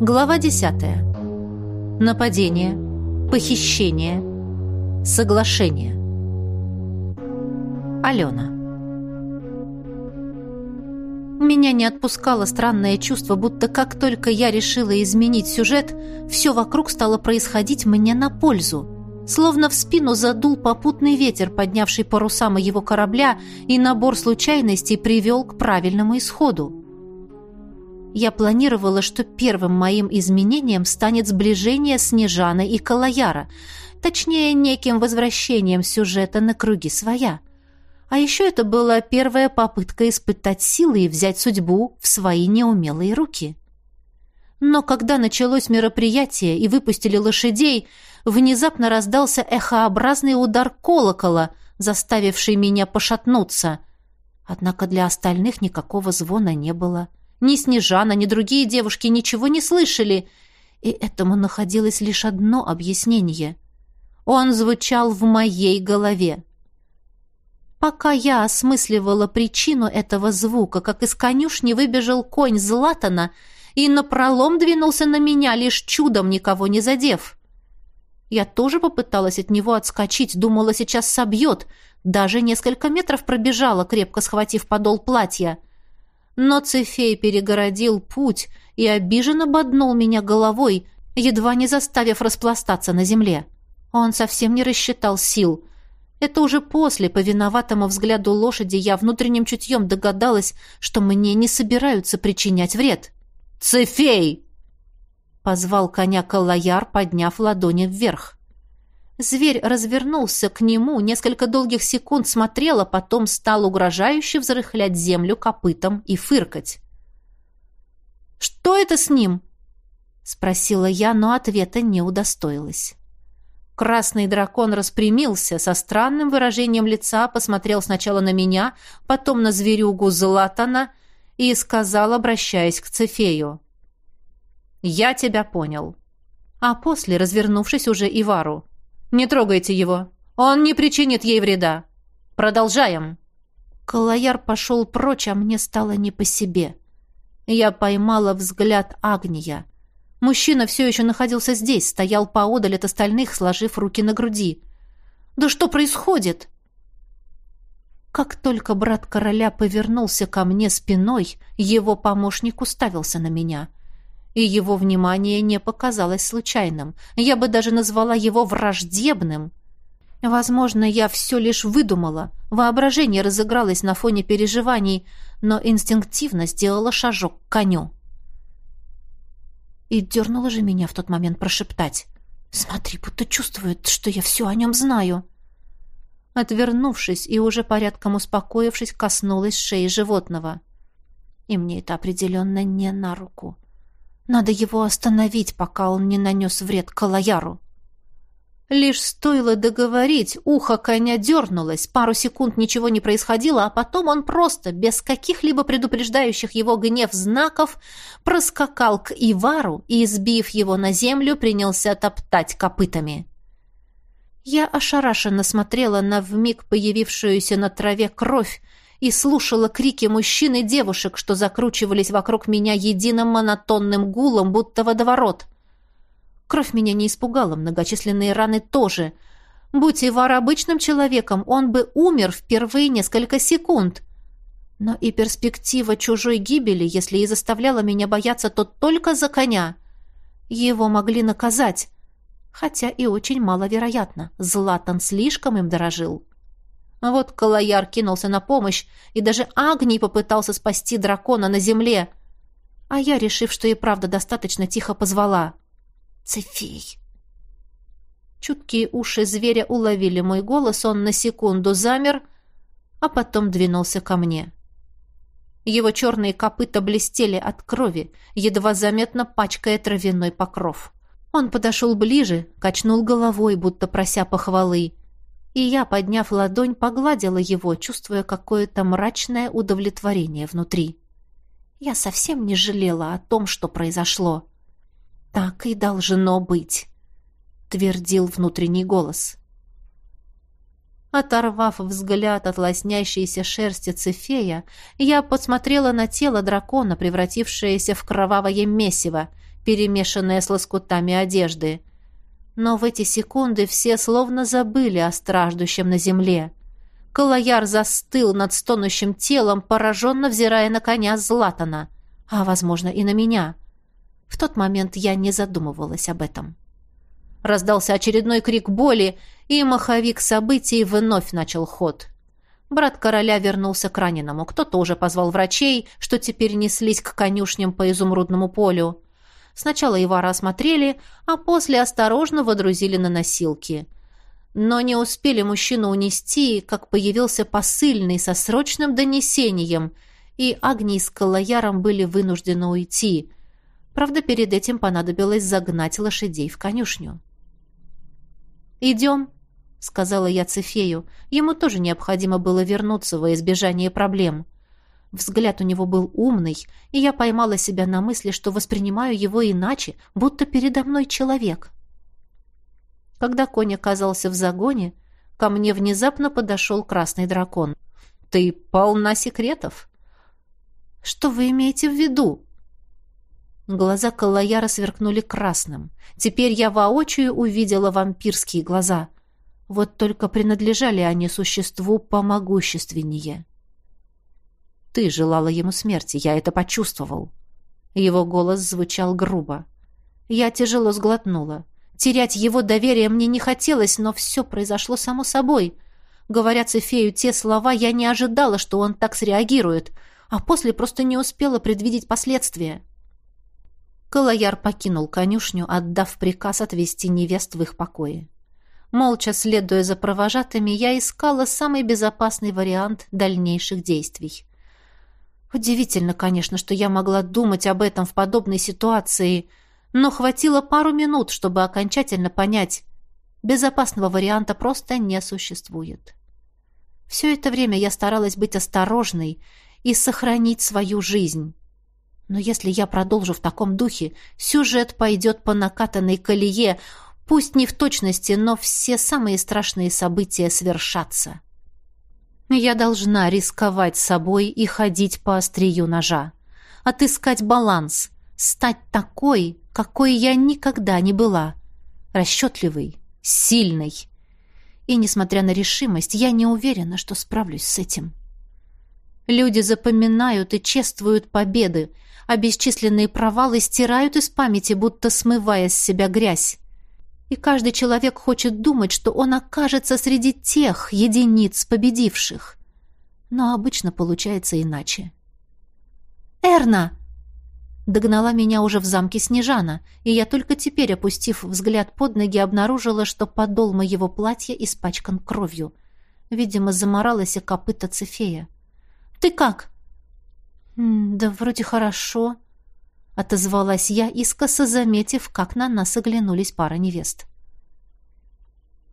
Глава 10. Нападение. Похищение. Соглашение. Алена. Меня не отпускало странное чувство, будто как только я решила изменить сюжет, все вокруг стало происходить мне на пользу. Словно в спину задул попутный ветер, поднявший паруса моего корабля, и набор случайностей привел к правильному исходу. Я планировала, что первым моим изменением станет сближение Снежаны и Калаяра, точнее, неким возвращением сюжета на круги своя. А еще это была первая попытка испытать силы и взять судьбу в свои неумелые руки. Но когда началось мероприятие и выпустили лошадей, внезапно раздался эхообразный удар колокола, заставивший меня пошатнуться. Однако для остальных никакого звона не было. — ни Снежана, ни другие девушки ничего не слышали, и этому находилось лишь одно объяснение. Он звучал в моей голове. Пока я осмысливала причину этого звука, как из конюшни выбежал конь Златана и напролом двинулся на меня, лишь чудом никого не задев. Я тоже попыталась от него отскочить, думала, сейчас собьет, даже несколько метров пробежала, крепко схватив подол платья — но Цефей перегородил путь и обиженно боднул меня головой, едва не заставив распластаться на земле. Он совсем не рассчитал сил. Это уже после, по виноватому взгляду лошади, я внутренним чутьем догадалась, что мне не собираются причинять вред. «Цефей!» — позвал коня Калаяр, подняв ладони вверх. Зверь развернулся к нему, несколько долгих секунд смотрел, а потом стал угрожающе взрыхлять землю копытом и фыркать. «Что это с ним?» — спросила я, но ответа не удостоилась. Красный дракон распрямился, со странным выражением лица посмотрел сначала на меня, потом на зверюгу Златана и сказал, обращаясь к Цефею. «Я тебя понял». А после, развернувшись уже Ивару, не трогайте его. Он не причинит ей вреда. Продолжаем. Калаяр пошел прочь, а мне стало не по себе. Я поймала взгляд Агния. Мужчина все еще находился здесь, стоял поодаль от остальных, сложив руки на груди. «Да что происходит?» Как только брат короля повернулся ко мне спиной, его помощник уставился на меня — и его внимание не показалось случайным. Я бы даже назвала его враждебным. Возможно, я все лишь выдумала. Воображение разыгралось на фоне переживаний, но инстинктивно сделала шажок к коню. И дернула же меня в тот момент прошептать. «Смотри, будто чувствует, что я все о нем знаю». Отвернувшись и уже порядком успокоившись, коснулась шеи животного. И мне это определенно не на руку. Надо его остановить, пока он не нанес вред Калаяру. Лишь стоило договорить, ухо коня дернулось, пару секунд ничего не происходило, а потом он просто, без каких-либо предупреждающих его гнев знаков, проскакал к Ивару и, сбив его на землю, принялся топтать копытами. Я ошарашенно смотрела на вмиг появившуюся на траве кровь, и слушала крики мужчин и девушек, что закручивались вокруг меня единым монотонным гулом, будто водоворот. Кровь меня не испугала, многочисленные раны тоже. Будь Ивар обычным человеком, он бы умер в первые несколько секунд. Но и перспектива чужой гибели, если и заставляла меня бояться, то только за коня. Его могли наказать, хотя и очень маловероятно. Златан слишком им дорожил. А вот Калаяр кинулся на помощь, и даже Агний попытался спасти дракона на земле. А я, решив, что и правда достаточно, тихо позвала. «Цефей!» Чуткие уши зверя уловили мой голос, он на секунду замер, а потом двинулся ко мне. Его черные копыта блестели от крови, едва заметно пачкая травяной покров. Он подошел ближе, качнул головой, будто прося похвалы и я, подняв ладонь, погладила его, чувствуя какое-то мрачное удовлетворение внутри. Я совсем не жалела о том, что произошло. «Так и должно быть», — твердил внутренний голос. Оторвав взгляд от лоснящейся шерсти цифея, я посмотрела на тело дракона, превратившееся в кровавое месиво, перемешанное с лоскутами одежды. Но в эти секунды все словно забыли о страждущем на земле. Калаяр застыл над стонущим телом, пораженно взирая на коня Златана, а, возможно, и на меня. В тот момент я не задумывалась об этом. Раздался очередной крик боли, и маховик событий вновь начал ход. Брат короля вернулся к раненому. Кто-то уже позвал врачей, что теперь неслись к конюшням по изумрудному полю. Сначала Ивара осмотрели, а после осторожно водрузили на носилки. Но не успели мужчину унести, как появился посыльный со срочным донесением, и Агний с Калаяром были вынуждены уйти. Правда, перед этим понадобилось загнать лошадей в конюшню. «Идем», — сказала я Цефею. Ему тоже необходимо было вернуться во избежание проблем. Взгляд у него был умный, и я поймала себя на мысли, что воспринимаю его иначе, будто передо мной человек. Когда конь оказался в загоне, ко мне внезапно подошел красный дракон. «Ты полна секретов?» «Что вы имеете в виду?» Глаза Калаяра сверкнули красным. Теперь я воочию увидела вампирские глаза. Вот только принадлежали они существу помогущественнее. «Ты желала ему смерти, я это почувствовал». Его голос звучал грубо. Я тяжело сглотнула. Терять его доверие мне не хотелось, но все произошло само собой. Говоря Цефею те слова, я не ожидала, что он так среагирует, а после просто не успела предвидеть последствия. Калаяр покинул конюшню, отдав приказ отвезти невест в их покое. Молча следуя за провожатыми, я искала самый безопасный вариант дальнейших действий. Удивительно, конечно, что я могла думать об этом в подобной ситуации, но хватило пару минут, чтобы окончательно понять, безопасного варианта просто не существует. Все это время я старалась быть осторожной и сохранить свою жизнь. Но если я продолжу в таком духе, сюжет пойдет по накатанной колее, пусть не в точности, но все самые страшные события свершатся. Я должна рисковать собой и ходить по острию ножа. Отыскать баланс, стать такой, какой я никогда не была. Расчетливой, сильной. И, несмотря на решимость, я не уверена, что справлюсь с этим. Люди запоминают и чествуют победы, а бесчисленные провалы стирают из памяти, будто смывая с себя грязь. И каждый человек хочет думать, что он окажется среди тех единиц победивших. Но обычно получается иначе. «Эрна!» Догнала меня уже в замке Снежана, и я только теперь, опустив взгляд под ноги, обнаружила, что подол моего платья испачкан кровью. Видимо, заморалась и копыта Цефея. «Ты как?» «Да вроде хорошо», — отозвалась я, искоса заметив, как на нас оглянулись пара невест.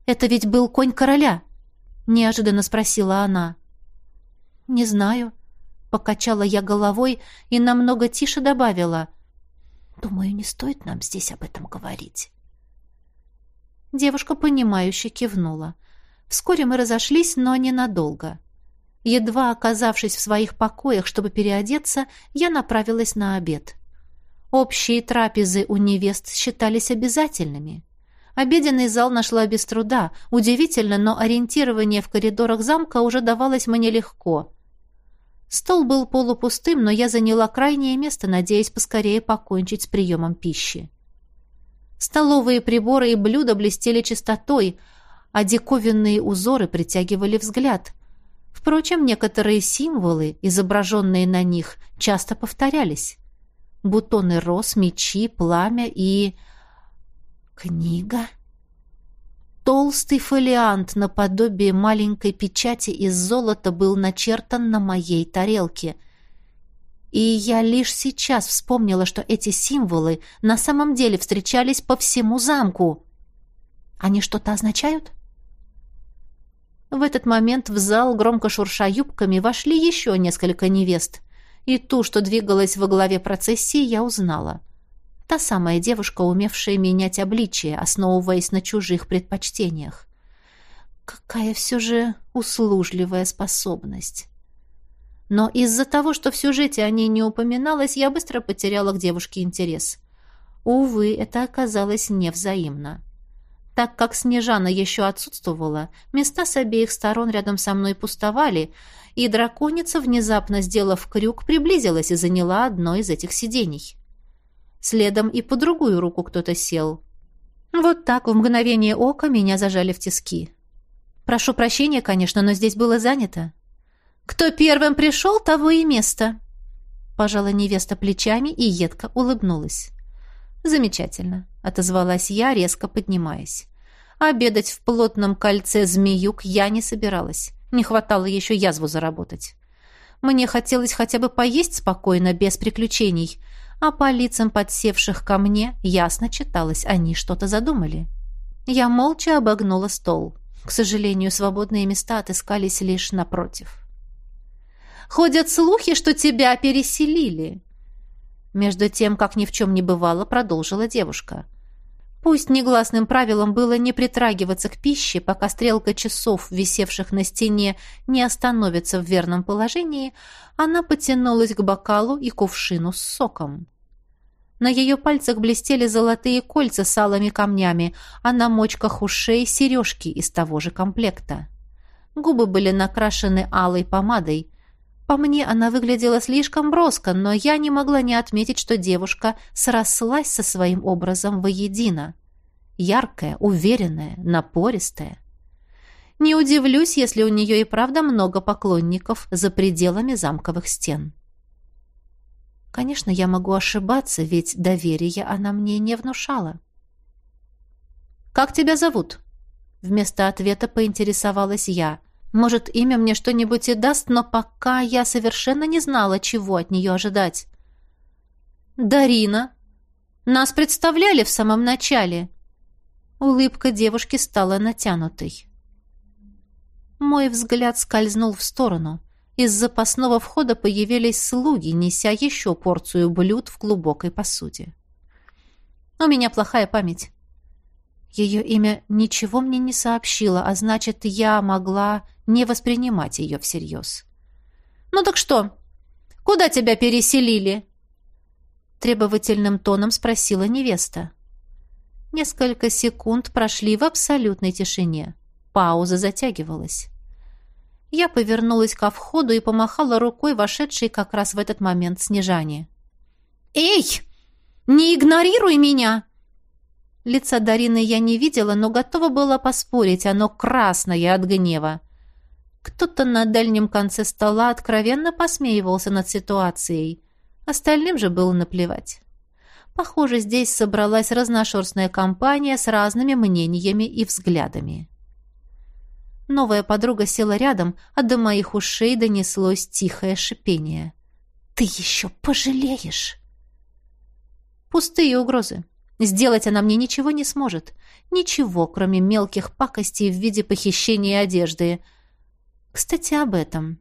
«Это ведь был конь короля?» — неожиданно спросила она. «Не знаю», — покачала я головой и намного тише добавила. «Думаю, не стоит нам здесь об этом говорить». Девушка, понимающе кивнула. Вскоре мы разошлись, но ненадолго. Едва оказавшись в своих покоях, чтобы переодеться, я направилась на обед. Общие трапезы у невест считались обязательными. Обеденный зал нашла без труда. Удивительно, но ориентирование в коридорах замка уже давалось мне легко. Стол был полупустым, но я заняла крайнее место, надеясь поскорее покончить с приемом пищи. Столовые приборы и блюда блестели чистотой, а диковинные узоры притягивали взгляд. Впрочем, некоторые символы, изображенные на них, часто повторялись. Бутоны роз, мечи, пламя и... Книга? Толстый фолиант наподобие маленькой печати из золота был начертан на моей тарелке. И я лишь сейчас вспомнила, что эти символы на самом деле встречались по всему замку. Они что-то означают? — в этот момент в зал, громко шурша юбками, вошли еще несколько невест. И ту, что двигалась во главе процессии, я узнала. Та самая девушка, умевшая менять обличие, основываясь на чужих предпочтениях. Какая все же услужливая способность. Но из-за того, что в сюжете о ней не упоминалось, я быстро потеряла к девушке интерес. Увы, это оказалось невзаимно. Так как Снежана еще отсутствовала, места с обеих сторон рядом со мной пустовали, и драконица, внезапно сделав крюк, приблизилась и заняла одно из этих сидений. Следом и по другую руку кто-то сел. Вот так в мгновение ока меня зажали в тиски. Прошу прощения, конечно, но здесь было занято. Кто первым пришел, того и место. Пожала невеста плечами и едко улыбнулась. Замечательно, отозвалась я, резко поднимаясь. Обедать в плотном кольце змеюк я не собиралась. Не хватало еще язву заработать. Мне хотелось хотя бы поесть спокойно, без приключений, а по лицам подсевших ко мне ясно читалось, они что-то задумали. Я молча обогнула стол. К сожалению, свободные места отыскались лишь напротив. Ходят слухи, что тебя переселили. Между тем, как ни в чем не бывало, продолжила девушка. Пусть негласным правилом было не притрагиваться к пище, пока стрелка часов, висевших на стене, не остановится в верном положении, она потянулась к бокалу и кувшину с соком. На ее пальцах блестели золотые кольца с алыми камнями, а на мочках ушей сережки из того же комплекта. Губы были накрашены алой помадой, по мне она выглядела слишком броско, но я не могла не отметить, что девушка срослась со своим образом воедино. Яркая, уверенная, напористая. Не удивлюсь, если у нее и правда много поклонников за пределами замковых стен. Конечно, я могу ошибаться, ведь доверия она мне не внушала. «Как тебя зовут?» Вместо ответа поинтересовалась я – может, имя мне что-нибудь и даст, но пока я совершенно не знала, чего от нее ожидать. «Дарина! Нас представляли в самом начале!» Улыбка девушки стала натянутой. Мой взгляд скользнул в сторону. Из запасного входа появились слуги, неся еще порцию блюд в глубокой посуде. «У меня плохая память. Ее имя ничего мне не сообщило, а значит, я могла не воспринимать ее всерьез. «Ну так что? Куда тебя переселили?» Требовательным тоном спросила невеста. Несколько секунд прошли в абсолютной тишине. Пауза затягивалась. Я повернулась ко входу и помахала рукой вошедшей как раз в этот момент Снежане. «Эй! Не игнорируй меня!» Лица Дарины я не видела, но готова была поспорить, оно красное от гнева. Кто-то на дальнем конце стола откровенно посмеивался над ситуацией. Остальным же было наплевать. Похоже, здесь собралась разношерстная компания с разными мнениями и взглядами. Новая подруга села рядом, а до моих ушей донеслось тихое шипение. «Ты еще пожалеешь!» Пустые угрозы. Сделать она мне ничего не сможет. Ничего, кроме мелких пакостей в виде похищения одежды. Кстати, об этом.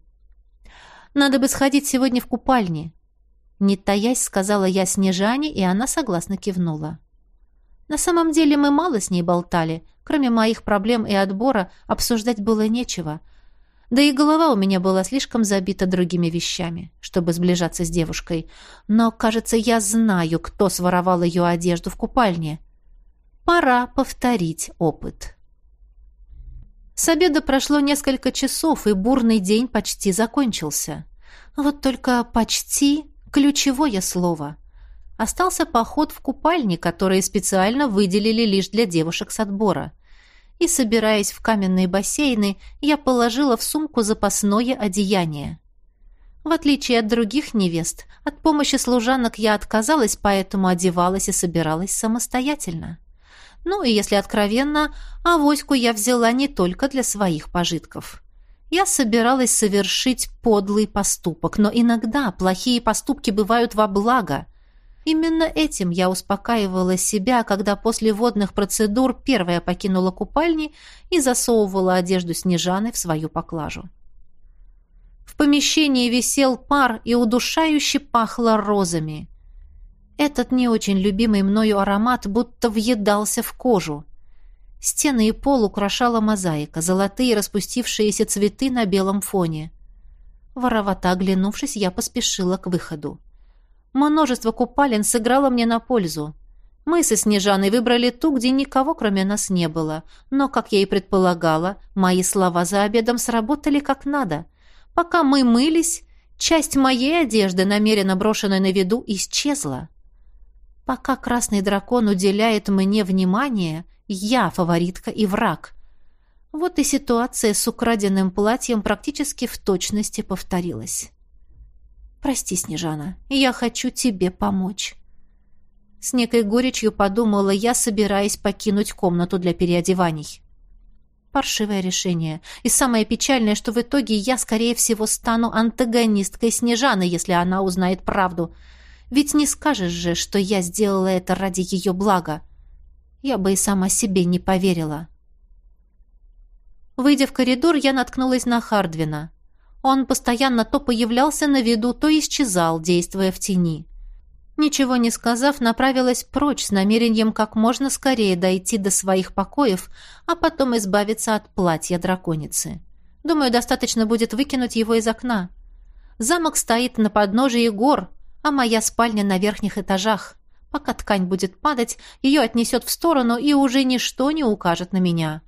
Надо бы сходить сегодня в купальни. Не таясь, сказала я Снежане, и она согласно кивнула. На самом деле мы мало с ней болтали. Кроме моих проблем и отбора обсуждать было нечего. Да и голова у меня была слишком забита другими вещами, чтобы сближаться с девушкой. Но, кажется, я знаю, кто своровал ее одежду в купальне. Пора повторить опыт. С обеда прошло несколько часов, и бурный день почти закончился. Вот только «почти» — ключевое слово. Остался поход в купальни, которые специально выделили лишь для девушек с отбора и, собираясь в каменные бассейны, я положила в сумку запасное одеяние. В отличие от других невест, от помощи служанок я отказалась, поэтому одевалась и собиралась самостоятельно. Ну и, если откровенно, авоську я взяла не только для своих пожитков. Я собиралась совершить подлый поступок, но иногда плохие поступки бывают во благо – Именно этим я успокаивала себя, когда после водных процедур первая покинула купальни и засовывала одежду Снежаны в свою поклажу. В помещении висел пар и удушающе пахло розами. Этот не очень любимый мною аромат будто въедался в кожу. Стены и пол украшала мозаика, золотые распустившиеся цветы на белом фоне. Воровато оглянувшись, я поспешила к выходу. Множество купалин сыграло мне на пользу. Мы со Снежаной выбрали ту, где никого, кроме нас, не было. Но, как я и предполагала, мои слова за обедом сработали как надо. Пока мы мылись, часть моей одежды, намеренно брошенной на виду, исчезла. Пока красный дракон уделяет мне внимание, я фаворитка и враг. Вот и ситуация с украденным платьем практически в точности повторилась. «Прости, Снежана, я хочу тебе помочь». С некой горечью подумала я, собираясь покинуть комнату для переодеваний. Паршивое решение. И самое печальное, что в итоге я, скорее всего, стану антагонисткой Снежаны, если она узнает правду. Ведь не скажешь же, что я сделала это ради ее блага. Я бы и сама себе не поверила. Выйдя в коридор, я наткнулась на Хардвина. Он постоянно то появлялся на виду, то исчезал, действуя в тени. Ничего не сказав, направилась прочь с намерением как можно скорее дойти до своих покоев, а потом избавиться от платья драконицы. Думаю, достаточно будет выкинуть его из окна. Замок стоит на подножии гор, а моя спальня на верхних этажах. Пока ткань будет падать, ее отнесет в сторону, и уже ничто не укажет на меня.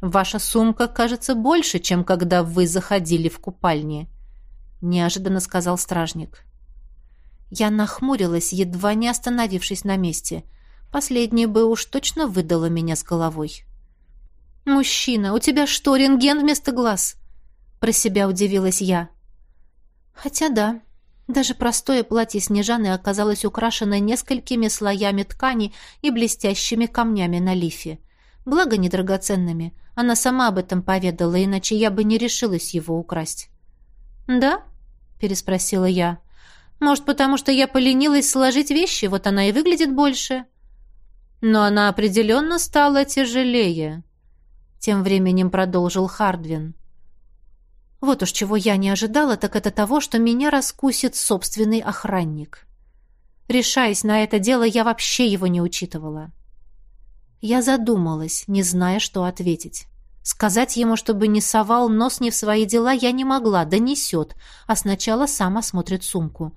Ваша сумка кажется больше, чем когда вы заходили в купальни, неожиданно сказал стражник. Я нахмурилась, едва не остановившись на месте. Последнее бы уж точно выдало меня с головой. «Мужчина, у тебя что, рентген вместо глаз?» Про себя удивилась я. Хотя да, даже простое платье Снежаны оказалось украшено несколькими слоями ткани и блестящими камнями на лифе. Благо недрагоценными. Она сама об этом поведала, иначе я бы не решилась его украсть. «Да?» — переспросила я. Может, потому что я поленилась сложить вещи, вот она и выглядит больше. Но она определенно стала тяжелее. Тем временем продолжил Хардвин. Вот уж чего я не ожидала, так это того, что меня раскусит собственный охранник. Решаясь на это дело, я вообще его не учитывала. Я задумалась, не зная, что ответить. Сказать ему, чтобы не совал нос не в свои дела, я не могла, да несет, а сначала сам осмотрит сумку.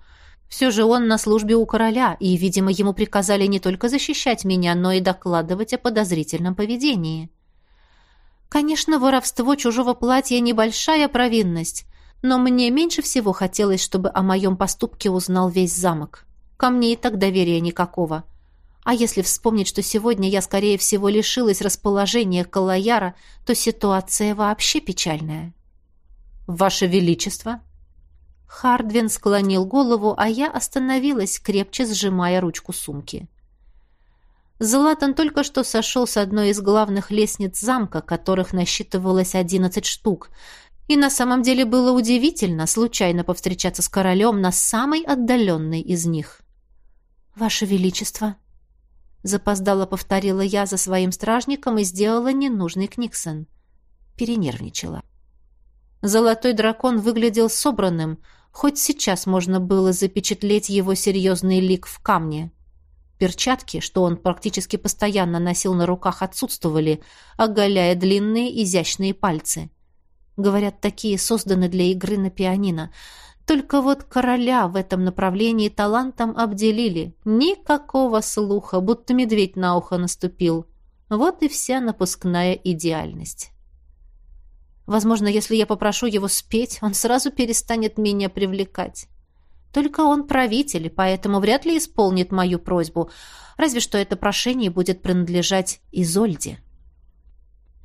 Все же он на службе у короля, и, видимо, ему приказали не только защищать меня, но и докладывать о подозрительном поведении. Конечно, воровство чужого платья – небольшая провинность, но мне меньше всего хотелось, чтобы о моем поступке узнал весь замок. Ко мне и так доверия никакого. А если вспомнить, что сегодня я, скорее всего, лишилась расположения Калаяра, то ситуация вообще печальная. «Ваше Величество!» Хардвин склонил голову, а я остановилась, крепче сжимая ручку сумки. Златан только что сошел с одной из главных лестниц замка, которых насчитывалось одиннадцать штук, и на самом деле было удивительно случайно повстречаться с королем на самой отдаленной из них. «Ваше Величество!» Запоздало повторила я за своим стражником и сделала ненужный Книксон. Перенервничала. Золотой дракон выглядел собранным, хоть сейчас можно было запечатлеть его серьезный лик в камне. Перчатки, что он практически постоянно носил на руках, отсутствовали, оголяя длинные изящные пальцы. Говорят, такие созданы для игры на пианино. Только вот короля в этом направлении талантом обделили. Никакого слуха, будто медведь на ухо наступил. Вот и вся напускная идеальность. Возможно, если я попрошу его спеть, он сразу перестанет меня привлекать. Только он правитель, поэтому вряд ли исполнит мою просьбу, разве что это прошение будет принадлежать Изольде.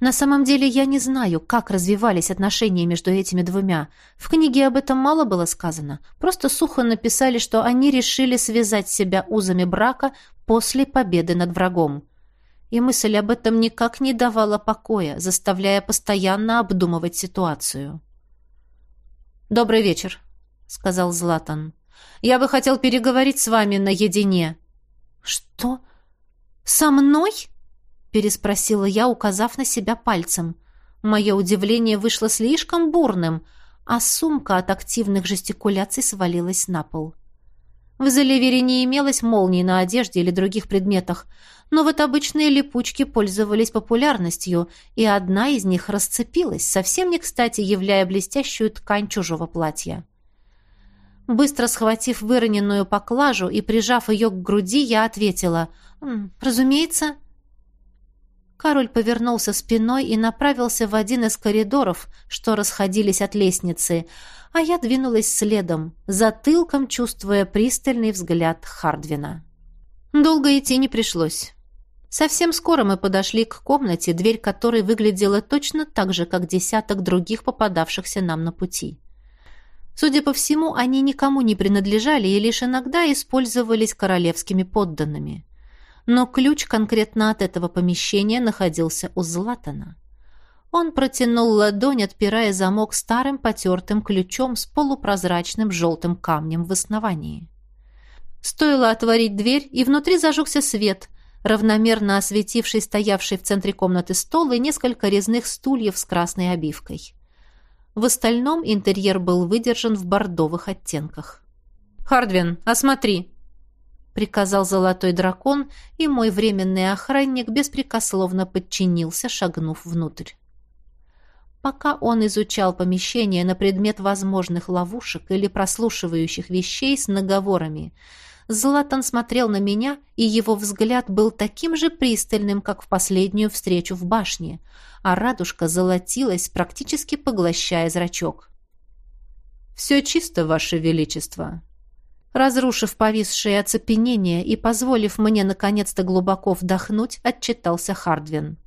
На самом деле я не знаю, как развивались отношения между этими двумя. В книге об этом мало было сказано. Просто сухо написали, что они решили связать себя узами брака после победы над врагом и мысль об этом никак не давала покоя, заставляя постоянно обдумывать ситуацию. «Добрый вечер», — сказал Златан. «Я бы хотел переговорить с вами наедине». «Что? Со мной?» — переспросила я, указав на себя пальцем. Мое удивление вышло слишком бурным, а сумка от активных жестикуляций свалилась на пол. В Заливере не имелось молний на одежде или других предметах, но вот обычные липучки пользовались популярностью, и одна из них расцепилась, совсем не кстати являя блестящую ткань чужого платья. Быстро схватив выроненную поклажу и прижав ее к груди, я ответила «Разумеется». Король повернулся спиной и направился в один из коридоров, что расходились от лестницы, а я двинулась следом, затылком чувствуя пристальный взгляд Хардвина. Долго идти не пришлось. Совсем скоро мы подошли к комнате, дверь которой выглядела точно так же, как десяток других попадавшихся нам на пути. Судя по всему, они никому не принадлежали и лишь иногда использовались королевскими подданными но ключ конкретно от этого помещения находился у Златана. Он протянул ладонь, отпирая замок старым потертым ключом с полупрозрачным желтым камнем в основании. Стоило отворить дверь, и внутри зажегся свет, равномерно осветивший стоявший в центре комнаты стол и несколько резных стульев с красной обивкой. В остальном интерьер был выдержан в бордовых оттенках. «Хардвин, осмотри!» приказал золотой дракон, и мой временный охранник беспрекословно подчинился, шагнув внутрь. Пока он изучал помещение на предмет возможных ловушек или прослушивающих вещей с наговорами, Златан смотрел на меня, и его взгляд был таким же пристальным, как в последнюю встречу в башне, а радужка золотилась, практически поглощая зрачок. «Все чисто, Ваше Величество», Разрушив повисшее оцепенение и позволив мне наконец-то глубоко вдохнуть, отчитался Хардвин.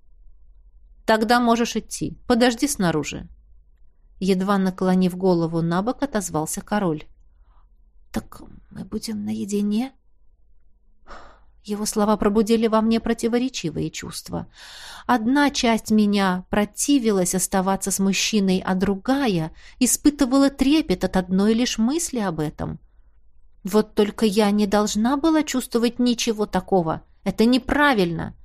«Тогда можешь идти. Подожди снаружи». Едва наклонив голову на бок, отозвался король. «Так мы будем наедине?» Его слова пробудили во мне противоречивые чувства. Одна часть меня противилась оставаться с мужчиной, а другая испытывала трепет от одной лишь мысли об этом — вот только я не должна была чувствовать ничего такого. Это неправильно.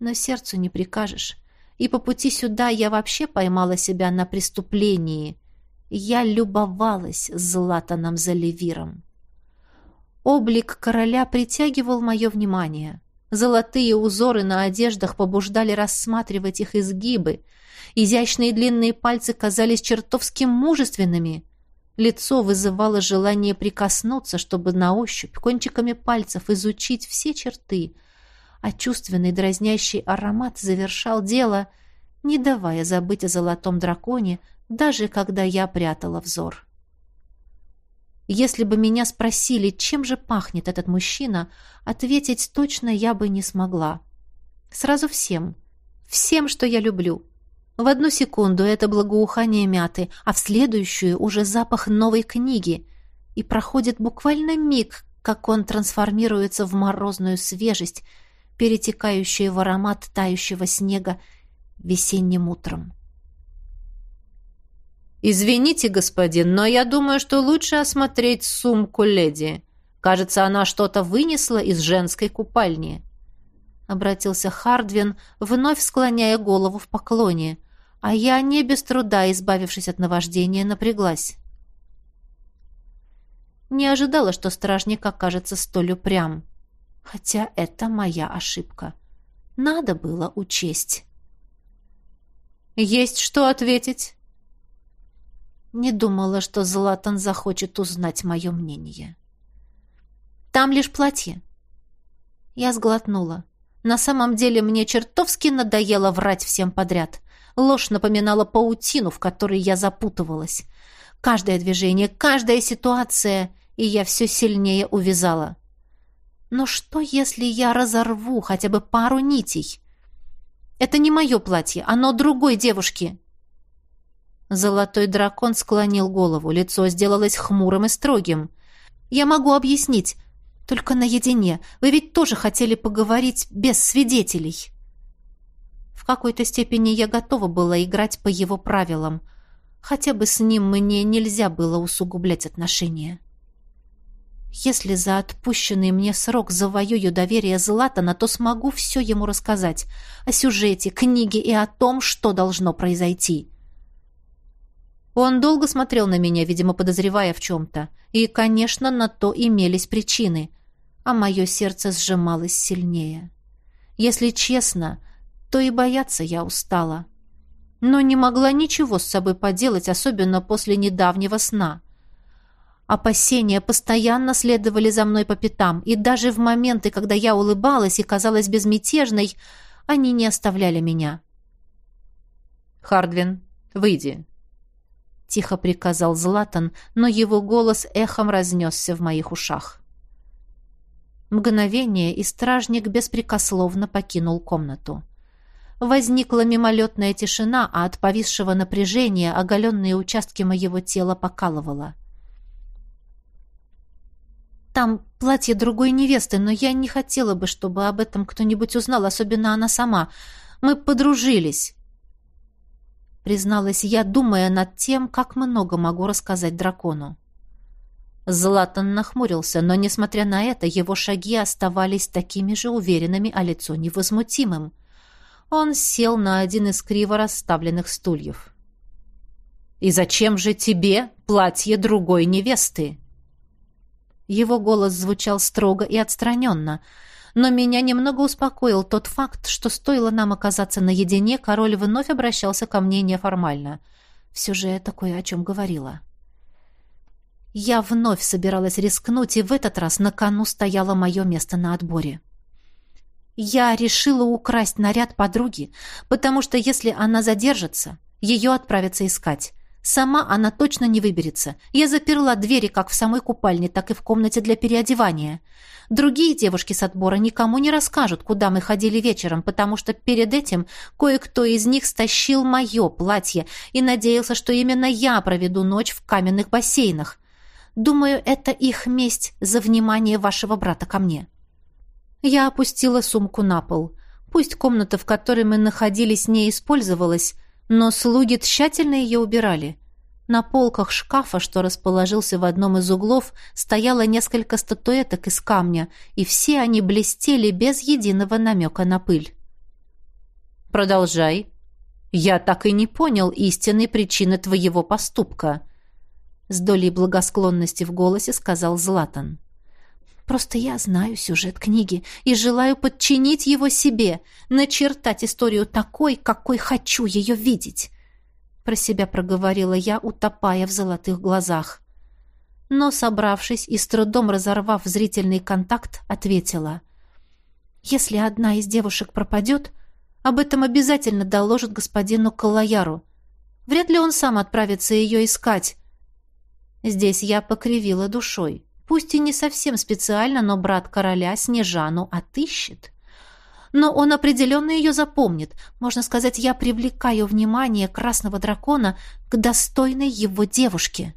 Но сердцу не прикажешь. И по пути сюда я вообще поймала себя на преступлении. Я любовалась Златаном Заливиром. Облик короля притягивал мое внимание. Золотые узоры на одеждах побуждали рассматривать их изгибы. Изящные длинные пальцы казались чертовски мужественными — Лицо вызывало желание прикоснуться, чтобы на ощупь кончиками пальцев изучить все черты, а чувственный дразнящий аромат завершал дело, не давая забыть о золотом драконе, даже когда я прятала взор. Если бы меня спросили, чем же пахнет этот мужчина, ответить точно я бы не смогла. Сразу всем. Всем, что я люблю. В одну секунду это благоухание мяты, а в следующую уже запах новой книги. И проходит буквально миг, как он трансформируется в морозную свежесть, перетекающую в аромат тающего снега весенним утром. «Извините, господин, но я думаю, что лучше осмотреть сумку леди. Кажется, она что-то вынесла из женской купальни», — обратился Хардвин, вновь склоняя голову в поклоне — а я не без труда, избавившись от наваждения, напряглась. Не ожидала, что стражник окажется столь упрям. Хотя это моя ошибка. Надо было учесть. «Есть что ответить?» Не думала, что Златан захочет узнать мое мнение. «Там лишь платье». Я сглотнула. На самом деле мне чертовски надоело врать всем подряд. Ложь напоминала паутину, в которой я запутывалась. Каждое движение, каждая ситуация, и я все сильнее увязала. Но что, если я разорву хотя бы пару нитей? Это не мое платье, оно другой девушки. Золотой дракон склонил голову, лицо сделалось хмурым и строгим. Я могу объяснить, только наедине. Вы ведь тоже хотели поговорить без свидетелей. В какой-то степени я готова была играть по его правилам. Хотя бы с ним мне нельзя было усугублять отношения. Если за отпущенный мне срок завоюю доверие Златана, то смогу все ему рассказать. О сюжете, книге и о том, что должно произойти. Он долго смотрел на меня, видимо, подозревая в чем-то. И, конечно, на то имелись причины. А мое сердце сжималось сильнее. Если честно, то и бояться я устала. Но не могла ничего с собой поделать, особенно после недавнего сна. Опасения постоянно следовали за мной по пятам, и даже в моменты, когда я улыбалась и казалась безмятежной, они не оставляли меня. «Хардвин, выйди», — тихо приказал Златан, но его голос эхом разнесся в моих ушах. Мгновение, и стражник беспрекословно покинул комнату. Возникла мимолетная тишина, а от повисшего напряжения оголенные участки моего тела покалывало. Там платье другой невесты, но я не хотела бы, чтобы об этом кто-нибудь узнал, особенно она сама. Мы подружились. Призналась я, думая над тем, как много могу рассказать дракону. Златан нахмурился, но, несмотря на это, его шаги оставались такими же уверенными, а лицо невозмутимым. Он сел на один из криво расставленных стульев. «И зачем же тебе платье другой невесты?» Его голос звучал строго и отстраненно, но меня немного успокоил тот факт, что стоило нам оказаться наедине, король вновь обращался ко мне неформально. Все же я такое о чем говорила. Я вновь собиралась рискнуть, и в этот раз на кону стояло мое место на отборе. Я решила украсть наряд подруги, потому что если она задержится, ее отправятся искать. Сама она точно не выберется. Я заперла двери как в самой купальне, так и в комнате для переодевания. Другие девушки с отбора никому не расскажут, куда мы ходили вечером, потому что перед этим кое-кто из них стащил мое платье и надеялся, что именно я проведу ночь в каменных бассейнах. Думаю, это их месть за внимание вашего брата ко мне. Я опустила сумку на пол. Пусть комната, в которой мы находились, не использовалась, но слуги тщательно ее убирали. На полках шкафа, что расположился в одном из углов, стояло несколько статуэток из камня, и все они блестели без единого намека на пыль. «Продолжай. Я так и не понял истинной причины твоего поступка», — с долей благосклонности в голосе сказал Златан. Просто я знаю сюжет книги и желаю подчинить его себе, начертать историю такой, какой хочу ее видеть. Про себя проговорила я, утопая в золотых глазах. Но, собравшись и с трудом разорвав зрительный контакт, ответила. «Если одна из девушек пропадет, об этом обязательно доложит господину Калаяру. Вряд ли он сам отправится ее искать». Здесь я покривила душой. Пусть и не совсем специально, но брат короля Снежану отыщет. Но он определенно ее запомнит. Можно сказать, я привлекаю внимание красного дракона к достойной его девушке.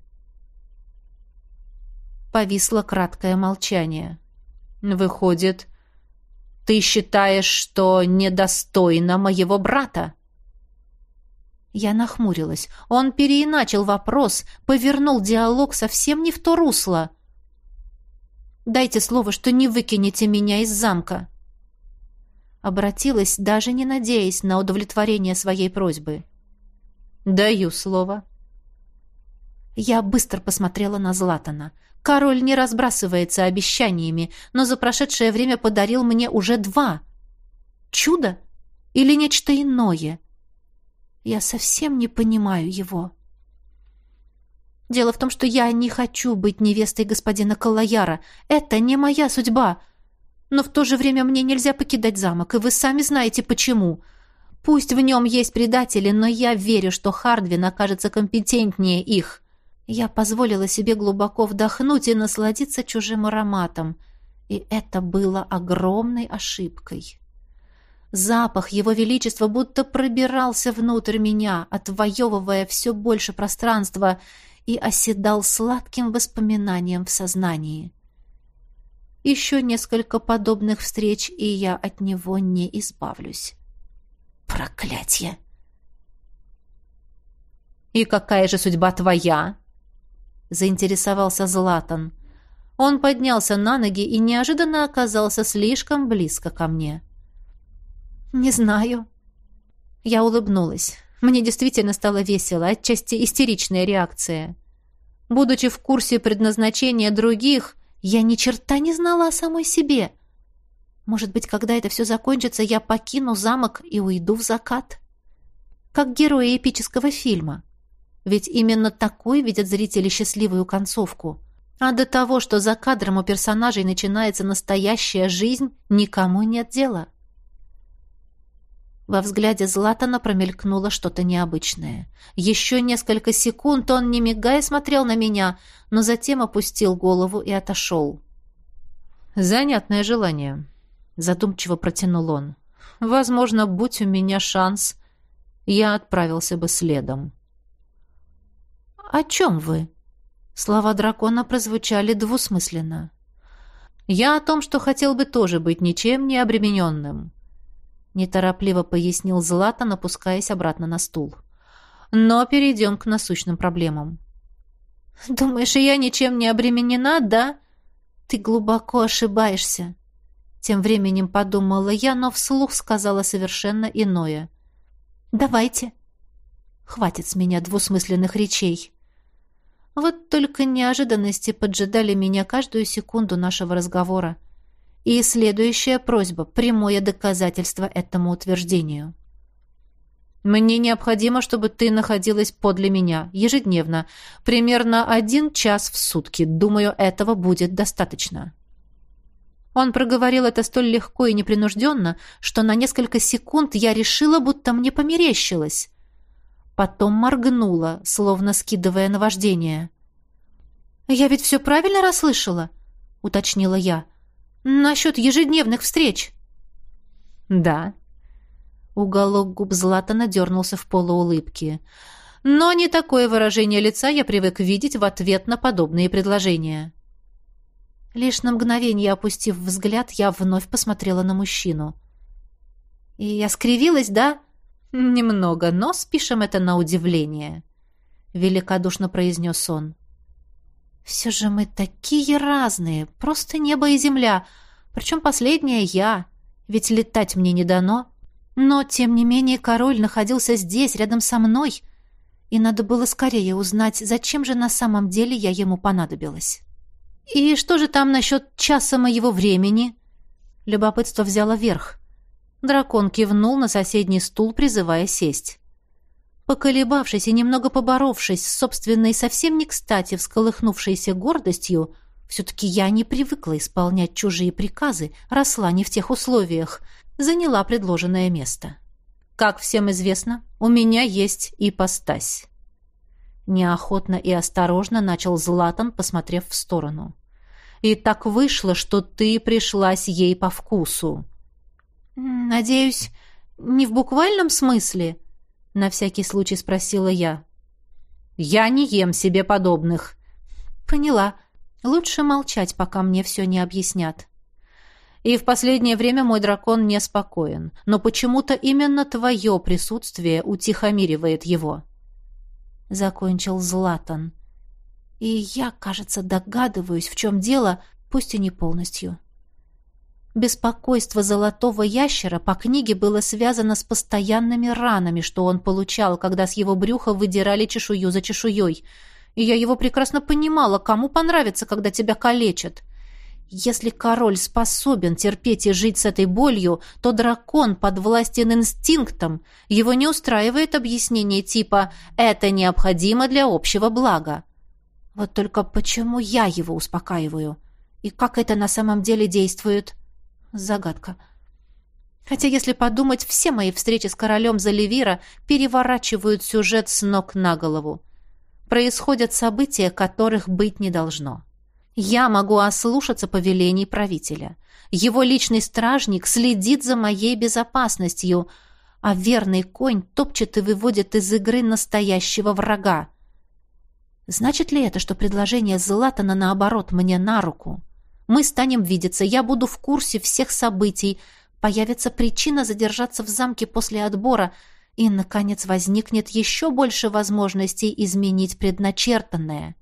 Повисло краткое молчание. «Выходит, ты считаешь, что недостойна моего брата?» Я нахмурилась. Он переиначил вопрос, повернул диалог совсем не в то русло. Дайте слово, что не выкинете меня из замка. Обратилась, даже не надеясь на удовлетворение своей просьбы. Даю слово. Я быстро посмотрела на Златана. Король не разбрасывается обещаниями, но за прошедшее время подарил мне уже два. Чудо или нечто иное? Я совсем не понимаю его. Дело в том, что я не хочу быть невестой господина Калаяра. Это не моя судьба. Но в то же время мне нельзя покидать замок, и вы сами знаете почему. Пусть в нем есть предатели, но я верю, что Хардвин окажется компетентнее их. Я позволила себе глубоко вдохнуть и насладиться чужим ароматом. И это было огромной ошибкой. Запах его величества будто пробирался внутрь меня, отвоевывая все больше пространства, и оседал сладким воспоминанием в сознании. Еще несколько подобных встреч, и я от него не избавлюсь. Проклятье! «И какая же судьба твоя?» — заинтересовался Златан. Он поднялся на ноги и неожиданно оказался слишком близко ко мне. «Не знаю». Я улыбнулась. Мне действительно стало весело, отчасти истеричная реакция. Будучи в курсе предназначения других, я ни черта не знала о самой себе. Может быть, когда это все закончится, я покину замок и уйду в закат? Как герои эпического фильма. Ведь именно такой видят зрители счастливую концовку. А до того, что за кадром у персонажей начинается настоящая жизнь, никому нет дела. Во взгляде Златана промелькнуло что-то необычное. Еще несколько секунд он, не мигая, смотрел на меня, но затем опустил голову и отошел. «Занятное желание», — задумчиво протянул он. «Возможно, будь у меня шанс, я отправился бы следом». «О чем вы?» Слова дракона прозвучали двусмысленно. «Я о том, что хотел бы тоже быть ничем не обремененным», неторопливо пояснил Златан, опускаясь обратно на стул. «Но перейдем к насущным проблемам». «Думаешь, я ничем не обременена, да?» «Ты глубоко ошибаешься», — тем временем подумала я, но вслух сказала совершенно иное. «Давайте». «Хватит с меня двусмысленных речей». Вот только неожиданности поджидали меня каждую секунду нашего разговора. И следующая просьба – прямое доказательство этому утверждению. «Мне необходимо, чтобы ты находилась подле меня ежедневно, примерно один час в сутки. Думаю, этого будет достаточно». Он проговорил это столь легко и непринужденно, что на несколько секунд я решила, будто мне померещилось. Потом моргнула, словно скидывая наваждение. «Я ведь все правильно расслышала?» — уточнила я. «Насчет ежедневных встреч». «Да». Уголок губ Златана дернулся в полуулыбке. «Но не такое выражение лица я привык видеть в ответ на подобные предложения». Лишь на мгновение опустив взгляд, я вновь посмотрела на мужчину. «И я скривилась, да?» «Немного, но спишем это на удивление», — великодушно произнес он. «Все же мы такие разные, просто небо и земля, причем последняя я, ведь летать мне не дано. Но, тем не менее, король находился здесь, рядом со мной, и надо было скорее узнать, зачем же на самом деле я ему понадобилась». «И что же там насчет часа моего времени?» Любопытство взяло верх. Дракон кивнул на соседний стул, призывая сесть. Поколебавшись и немного поборовшись с собственной совсем не кстати всколыхнувшейся гордостью, все-таки я не привыкла исполнять чужие приказы, росла не в тех условиях, заняла предложенное место. Как всем известно, у меня есть ипостась. Неохотно и осторожно начал Златан, посмотрев в сторону. «И так вышло, что ты пришлась ей по вкусу». «Надеюсь, не в буквальном смысле?» — на всякий случай спросила я. «Я не ем себе подобных». «Поняла. Лучше молчать, пока мне все не объяснят». И в последнее время мой дракон неспокоен, но почему-то именно твое присутствие утихомиривает его закончил Златан. И я, кажется, догадываюсь, в чем дело, пусть и не полностью. Беспокойство золотого ящера по книге было связано с постоянными ранами, что он получал, когда с его брюха выдирали чешую за чешуей. И я его прекрасно понимала, кому понравится, когда тебя калечат. Если король способен терпеть и жить с этой болью, то дракон подвластен инстинктам. Его не устраивает объяснение типа «это необходимо для общего блага». Вот только почему я его успокаиваю? И как это на самом деле действует? Загадка. Хотя, если подумать, все мои встречи с королем Заливира переворачивают сюжет с ног на голову. Происходят события, которых быть не должно. Я могу ослушаться повелений правителя. Его личный стражник следит за моей безопасностью, а верный конь топчет и выводит из игры настоящего врага. Значит ли это, что предложение Златана, наоборот, мне на руку? Мы станем видеться, я буду в курсе всех событий, появится причина задержаться в замке после отбора, и, наконец, возникнет еще больше возможностей изменить предначертанное.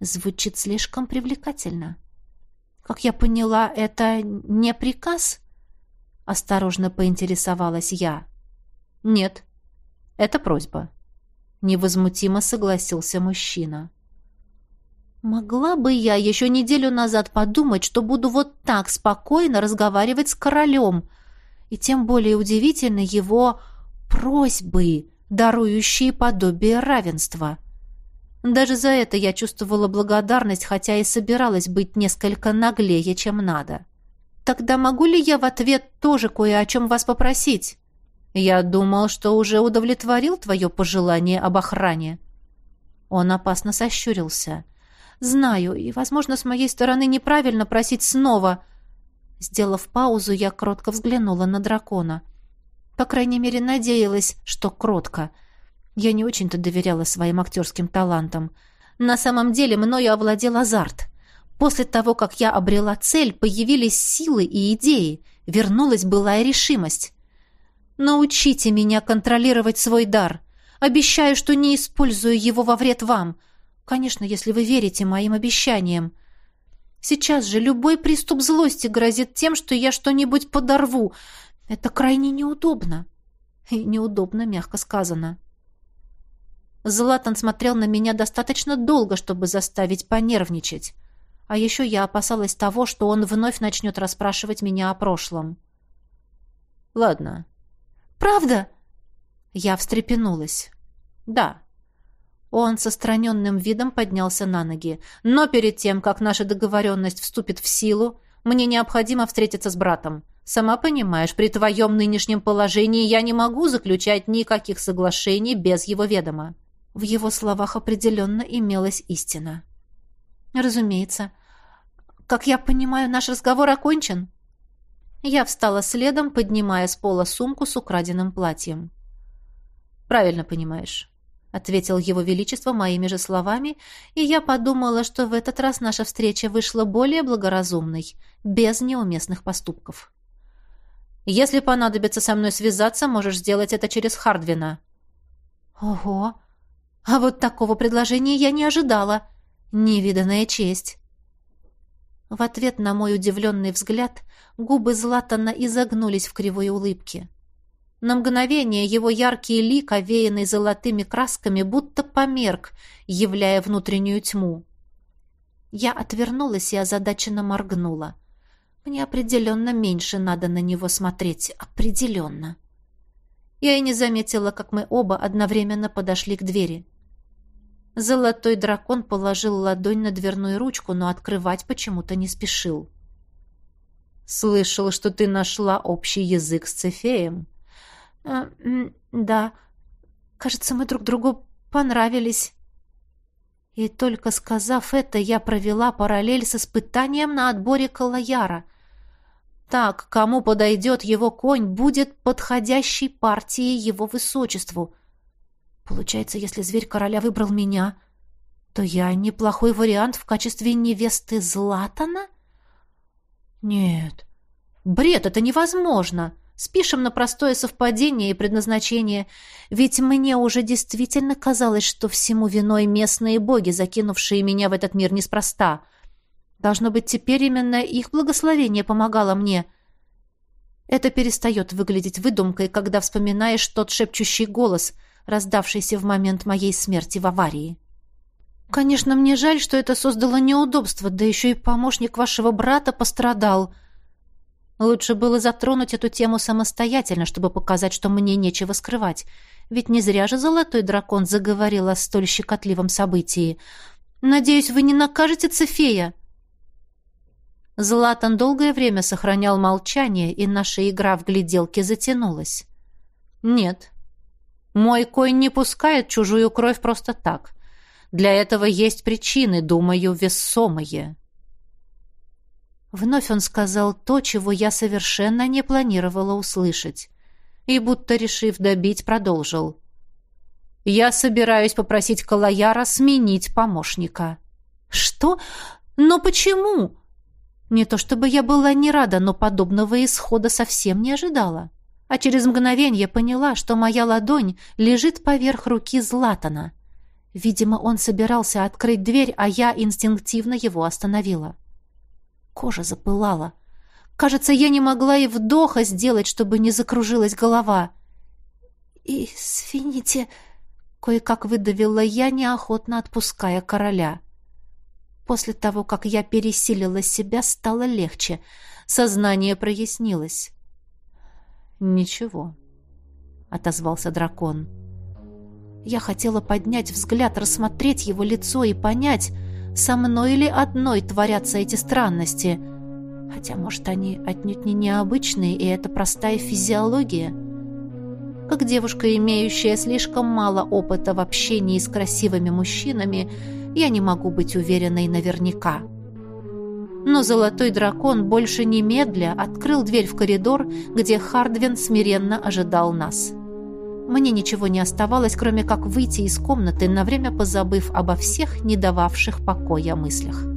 Звучит слишком привлекательно. Как я поняла, это не приказ? Осторожно поинтересовалась я. Нет. Это просьба. Невозмутимо согласился мужчина. Могла бы я еще неделю назад подумать, что буду вот так спокойно разговаривать с королем, и тем более удивительны его просьбы, дарующие подобие равенства. Даже за это я чувствовала благодарность, хотя и собиралась быть несколько наглее, чем надо. Тогда могу ли я в ответ тоже кое о чем вас попросить? Я думал, что уже удовлетворил твое пожелание об охране. Он опасно сощурился. Знаю, и, возможно, с моей стороны неправильно просить снова. Сделав паузу, я кротко взглянула на дракона. По крайней мере, надеялась, что кротко. Я не очень-то доверяла своим актерским талантам. На самом деле мною овладел азарт. После того, как я обрела цель, появились силы и идеи. Вернулась былая решимость. Научите меня контролировать свой дар. Обещаю, что не использую его во вред вам. Конечно, если вы верите моим обещаниям. Сейчас же любой приступ злости грозит тем, что я что-нибудь подорву. Это крайне неудобно. И неудобно, мягко сказано. Златан смотрел на меня достаточно долго, чтобы заставить понервничать. А еще я опасалась того, что он вновь начнет расспрашивать меня о прошлом. «Ладно». «Правда?» Я встрепенулась. «Да». Он со страненным видом поднялся на ноги. «Но перед тем, как наша договоренность вступит в силу, мне необходимо встретиться с братом. Сама понимаешь, при твоем нынешнем положении я не могу заключать никаких соглашений без его ведома». В его словах определенно имелась истина. «Разумеется. Как я понимаю, наш разговор окончен?» Я встала следом, поднимая с пола сумку с украденным платьем. «Правильно понимаешь», — ответил его величество моими же словами, и я подумала, что в этот раз наша встреча вышла более благоразумной, без неуместных поступков. «Если понадобится со мной связаться, можешь сделать это через Хардвина». «Ого! А вот такого предложения я не ожидала!» Невиданная честь. В ответ на мой удивленный взгляд губы Златана изогнулись в кривой улыбке. На мгновение его яркий лик, овеянный золотыми красками, будто померк, являя внутреннюю тьму. Я отвернулась и озадаченно моргнула. Мне определенно меньше надо на него смотреть. Определенно. Я и не заметила, как мы оба одновременно подошли к двери. Золотой дракон положил ладонь на дверную ручку, но открывать почему-то не спешил. «Слышал, что ты нашла общий язык с Цефеем». А, «Да. Кажется, мы друг другу понравились». И только сказав это, я провела параллель с испытанием на отборе Калаяра. Так, кому подойдет его конь, будет подходящей партией его высочеству — Получается, если зверь короля выбрал меня, то я неплохой вариант в качестве невесты Златана? Нет. Бред, это невозможно. Спишем на простое совпадение и предназначение, ведь мне уже действительно казалось, что всему виной местные боги, закинувшие меня в этот мир неспроста. Должно быть, теперь именно их благословение помогало мне. Это перестает выглядеть выдумкой, когда вспоминаешь тот шепчущий голос — раздавшийся в момент моей смерти в аварии. Конечно, мне жаль, что это создало неудобство, да еще и помощник вашего брата пострадал. Лучше было затронуть эту тему самостоятельно, чтобы показать, что мне нечего скрывать. Ведь не зря же золотой дракон заговорил о столь щекотливом событии. Надеюсь, вы не накажете Цефея. Златан долгое время сохранял молчание, и наша игра в гляделке затянулась. Нет, мой конь не пускает чужую кровь просто так. Для этого есть причины, думаю, весомые. Вновь он сказал то, чего я совершенно не планировала услышать. И, будто решив добить, продолжил. «Я собираюсь попросить Калаяра сменить помощника». «Что? Но почему?» Не то чтобы я была не рада, но подобного исхода совсем не ожидала а через мгновение поняла, что моя ладонь лежит поверх руки Златана. Видимо, он собирался открыть дверь, а я инстинктивно его остановила. Кожа запылала. Кажется, я не могла и вдоха сделать, чтобы не закружилась голова. «Извините», — кое-как выдавила я, неохотно отпуская короля. После того, как я пересилила себя, стало легче. Сознание прояснилось. «Ничего», — отозвался дракон. Я хотела поднять взгляд, рассмотреть его лицо и понять, со мной ли одной творятся эти странности. Хотя, может, они отнюдь не необычные, и это простая физиология. Как девушка, имеющая слишком мало опыта в общении с красивыми мужчинами, я не могу быть уверенной наверняка. Но золотой дракон больше немедля открыл дверь в коридор, где Хардвин смиренно ожидал нас. Мне ничего не оставалось, кроме как выйти из комнаты, на время позабыв обо всех не дававших покоя мыслях.